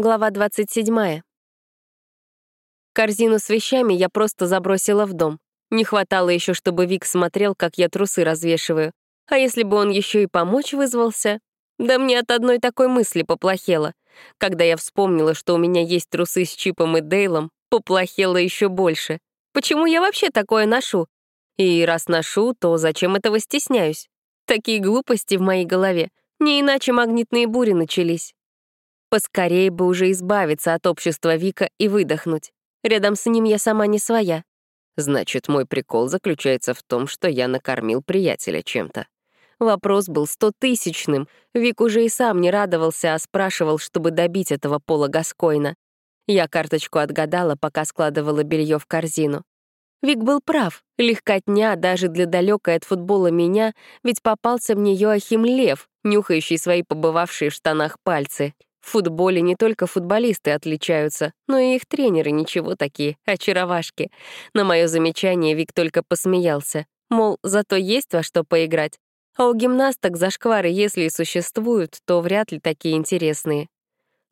Глава 27. Корзину с вещами я просто забросила в дом. Не хватало еще, чтобы Вик смотрел, как я трусы развешиваю. А если бы он еще и помочь вызвался? Да мне от одной такой мысли поплохело. Когда я вспомнила, что у меня есть трусы с Чипом и Дейлом, поплохело еще больше. Почему я вообще такое ношу? И раз ношу, то зачем этого стесняюсь? Такие глупости в моей голове. Не иначе магнитные бури начались. Поскорее бы уже избавиться от общества Вика и выдохнуть. Рядом с ним я сама не своя. Значит, мой прикол заключается в том, что я накормил приятеля чем-то. Вопрос был стотысячным. Вик уже и сам не радовался, а спрашивал, чтобы добить этого Пола Гаскойна. Я карточку отгадала, пока складывала белье в корзину. Вик был прав. Легкотня даже для далекой от футбола меня, ведь попался мне Йоахим Лев, нюхающий свои побывавшие в штанах пальцы. В футболе не только футболисты отличаются, но и их тренеры ничего такие, очаровашки. На мое замечание Вик только посмеялся. Мол, зато есть во что поиграть. А у гимнасток зашквары, если и существуют, то вряд ли такие интересные.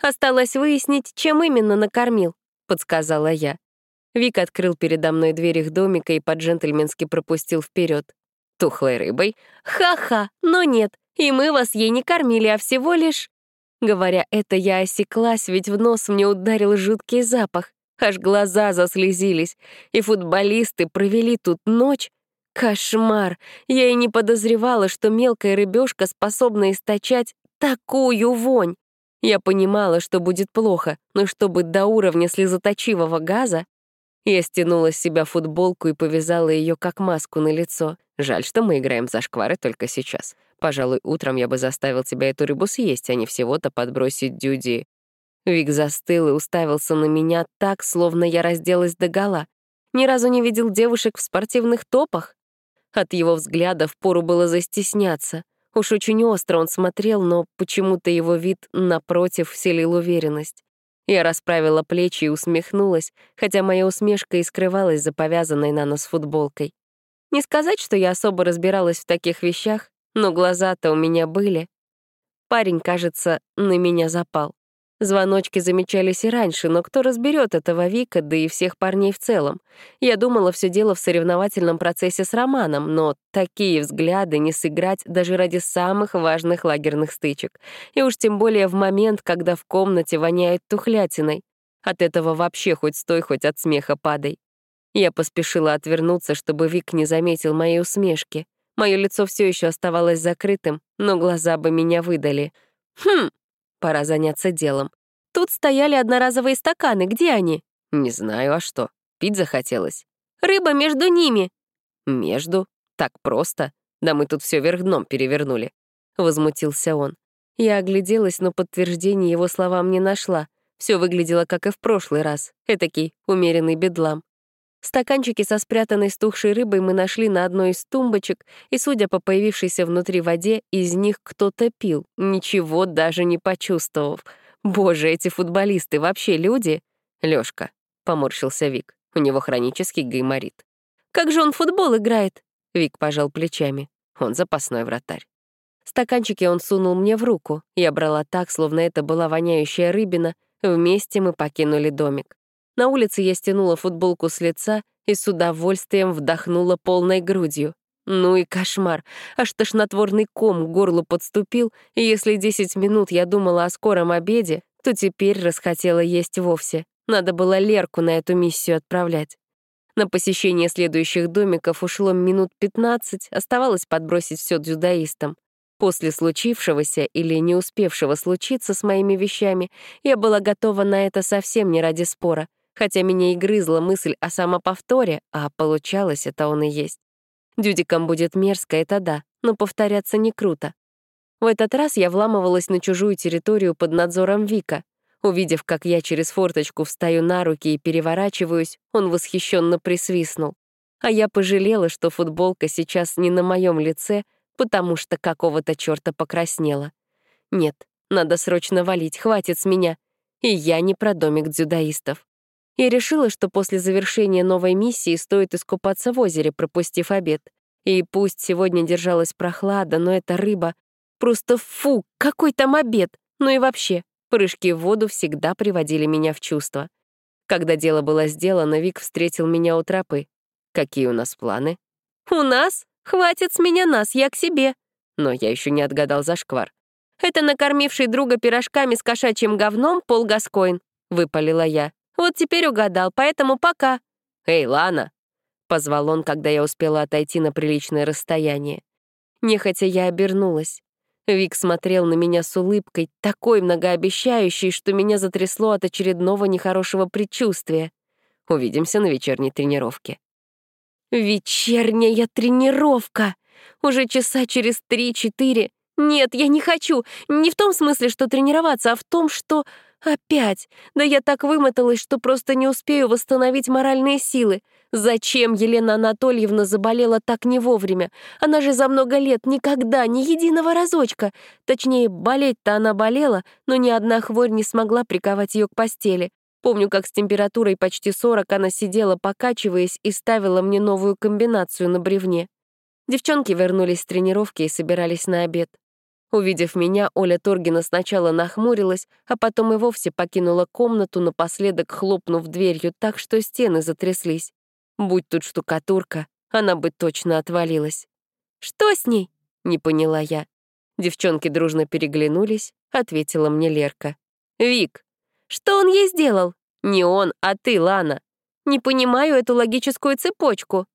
«Осталось выяснить, чем именно накормил», — подсказала я. Вик открыл передо мной дверь их домика и по-джентльменски пропустил вперед. «Тухлой рыбой?» «Ха-ха, но нет, и мы вас ей не кормили, а всего лишь...» Говоря это, я осеклась, ведь в нос мне ударил жуткий запах. Аж глаза заслезились. И футболисты провели тут ночь. Кошмар! Я и не подозревала, что мелкая рыбешка способна источать такую вонь. Я понимала, что будет плохо, но чтобы до уровня слезоточивого газа, я стянула с себя футболку и повязала ее как маску на лицо. Жаль, что мы играем за шквары только сейчас. Пожалуй, утром я бы заставил тебя эту рыбу съесть, а не всего-то подбросить дюди». Вик застыл и уставился на меня так, словно я разделась догола. Ни разу не видел девушек в спортивных топах. От его взгляда впору было застесняться. Уж очень остро он смотрел, но почему-то его вид, напротив, вселил уверенность. Я расправила плечи и усмехнулась, хотя моя усмешка и скрывалась за повязанной на нос футболкой. Не сказать, что я особо разбиралась в таких вещах, но глаза-то у меня были. Парень, кажется, на меня запал. Звоночки замечались и раньше, но кто разберет этого Вика, да и всех парней в целом? Я думала, все дело в соревновательном процессе с Романом, но такие взгляды не сыграть даже ради самых важных лагерных стычек. И уж тем более в момент, когда в комнате воняет тухлятиной. От этого вообще хоть стой, хоть от смеха падай. Я поспешила отвернуться, чтобы Вик не заметил моей усмешки. Мое лицо все еще оставалось закрытым, но глаза бы меня выдали. Хм, пора заняться делом. Тут стояли одноразовые стаканы, где они? Не знаю, а что? Пить захотелось. Рыба между ними. Между? Так просто? Да мы тут все вверх дном перевернули. Возмутился он. Я огляделась, но подтверждения его словам не нашла. Все выглядело, как и в прошлый раз. Этакий умеренный бедлам. Стаканчики со спрятанной стухшей рыбой мы нашли на одной из тумбочек, и, судя по появившейся внутри воде, из них кто-то пил, ничего даже не почувствовав. Боже, эти футболисты вообще люди? Лёшка, — поморщился Вик, — у него хронический гайморит. Как же он футбол играет? Вик пожал плечами. Он запасной вратарь. Стаканчики он сунул мне в руку. Я брала так, словно это была воняющая рыбина. Вместе мы покинули домик. На улице я стянула футболку с лица и с удовольствием вдохнула полной грудью. Ну и кошмар. Аж тошнотворный ком к горлу подступил, и если 10 минут я думала о скором обеде, то теперь расхотела есть вовсе. Надо было Лерку на эту миссию отправлять. На посещение следующих домиков ушло минут 15, оставалось подбросить все дзюдоистам. После случившегося или не успевшего случиться с моими вещами, я была готова на это совсем не ради спора хотя меня и грызла мысль о самоповторе, а получалось это он и есть. Дюдикам будет мерзко, это да, но повторяться не круто. В этот раз я вламывалась на чужую территорию под надзором Вика. Увидев, как я через форточку встаю на руки и переворачиваюсь, он восхищенно присвистнул. А я пожалела, что футболка сейчас не на моем лице, потому что какого-то черта покраснела. Нет, надо срочно валить, хватит с меня. И я не про домик дзюдоистов. Я решила, что после завершения новой миссии стоит искупаться в озере, пропустив обед. И пусть сегодня держалась прохлада, но эта рыба... Просто фу, какой там обед! Ну и вообще, Прыжки в воду всегда приводили меня в чувство. Когда дело было сделано, Вик встретил меня у тропы. «Какие у нас планы?» «У нас? Хватит с меня нас, я к себе». Но я еще не отгадал зашквар. «Это накормивший друга пирожками с кошачьим говном Пол Гаскоин», — выпалила я. «Вот теперь угадал, поэтому пока». «Эй, Лана!» — позвал он, когда я успела отойти на приличное расстояние. Нехотя я обернулась. Вик смотрел на меня с улыбкой, такой многообещающей, что меня затрясло от очередного нехорошего предчувствия. Увидимся на вечерней тренировке. Вечерняя тренировка! Уже часа через три-четыре. Нет, я не хочу. Не в том смысле, что тренироваться, а в том, что... Опять. Да я так вымоталась, что просто не успею восстановить моральные силы. Зачем Елена Анатольевна заболела так не вовремя? Она же за много лет никогда, ни единого разочка. Точнее, болеть-то она болела, но ни одна хворь не смогла приковать ее к постели. Помню, как с температурой почти 40 она сидела, покачиваясь, и ставила мне новую комбинацию на бревне. Девчонки вернулись с тренировки и собирались на обед. Увидев меня, Оля Торгина сначала нахмурилась, а потом и вовсе покинула комнату, напоследок хлопнув дверью так, что стены затряслись. Будь тут штукатурка, она бы точно отвалилась. «Что с ней?» — не поняла я. Девчонки дружно переглянулись, ответила мне Лерка. «Вик, что он ей сделал? Не он, а ты, Лана. Не понимаю эту логическую цепочку».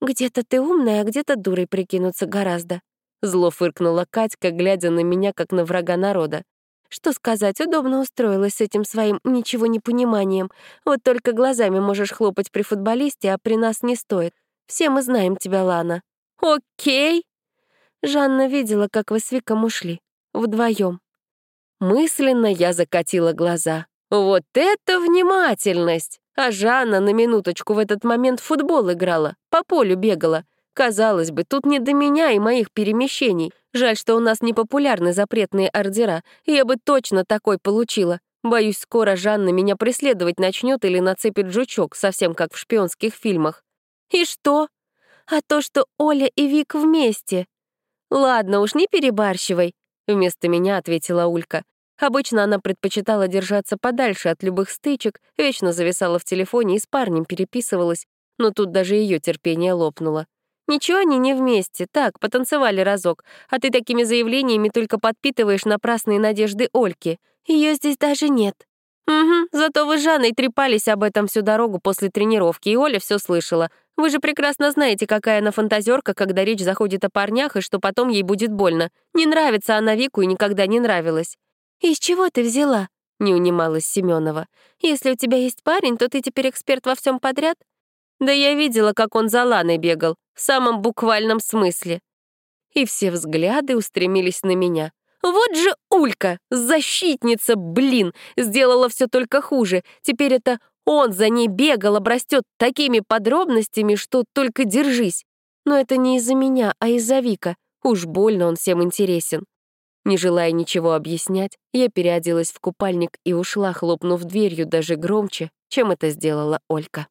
«Где-то ты умная, а где-то дурой прикинуться гораздо», — зло фыркнула Катька, глядя на меня, как на врага народа. Что сказать, удобно устроилась с этим своим ничего не пониманием. Вот только глазами можешь хлопать при футболисте, а при нас не стоит. Все мы знаем тебя, Лана. Окей. Жанна видела, как вы с Виком ушли. Вдвоем. Мысленно я закатила глаза. Вот это внимательность! А Жанна на минуточку в этот момент в футбол играла, по полю бегала. Казалось бы, тут не до меня и моих перемещений. Жаль, что у нас не популярны запретные ордера. Я бы точно такой получила. Боюсь, скоро Жанна меня преследовать начнет или нацепит жучок, совсем как в шпионских фильмах. И что? А то, что Оля и Вик вместе. Ладно уж, не перебарщивай, вместо меня ответила Улька. Обычно она предпочитала держаться подальше от любых стычек, вечно зависала в телефоне и с парнем переписывалась, но тут даже ее терпение лопнуло. Ничего они не вместе, так, потанцевали разок, а ты такими заявлениями только подпитываешь напрасные надежды Ольки. Ее здесь даже нет. Угу, зато вы с Жанной трепались об этом всю дорогу после тренировки, и Оля все слышала. Вы же прекрасно знаете, какая она фантазерка, когда речь заходит о парнях, и что потом ей будет больно. Не нравится она Вику и никогда не нравилась. «Из чего ты взяла?» — не унималась Семенова. «Если у тебя есть парень, то ты теперь эксперт во всем подряд?» Да я видела, как он за Ланой бегал, в самом буквальном смысле. И все взгляды устремились на меня. Вот же Улька, защитница, блин, сделала все только хуже. Теперь это он за ней бегал, обрастет такими подробностями, что только держись. Но это не из-за меня, а из-за Вика. Уж больно он всем интересен. Не желая ничего объяснять, я переоделась в купальник и ушла, хлопнув дверью даже громче, чем это сделала Олька.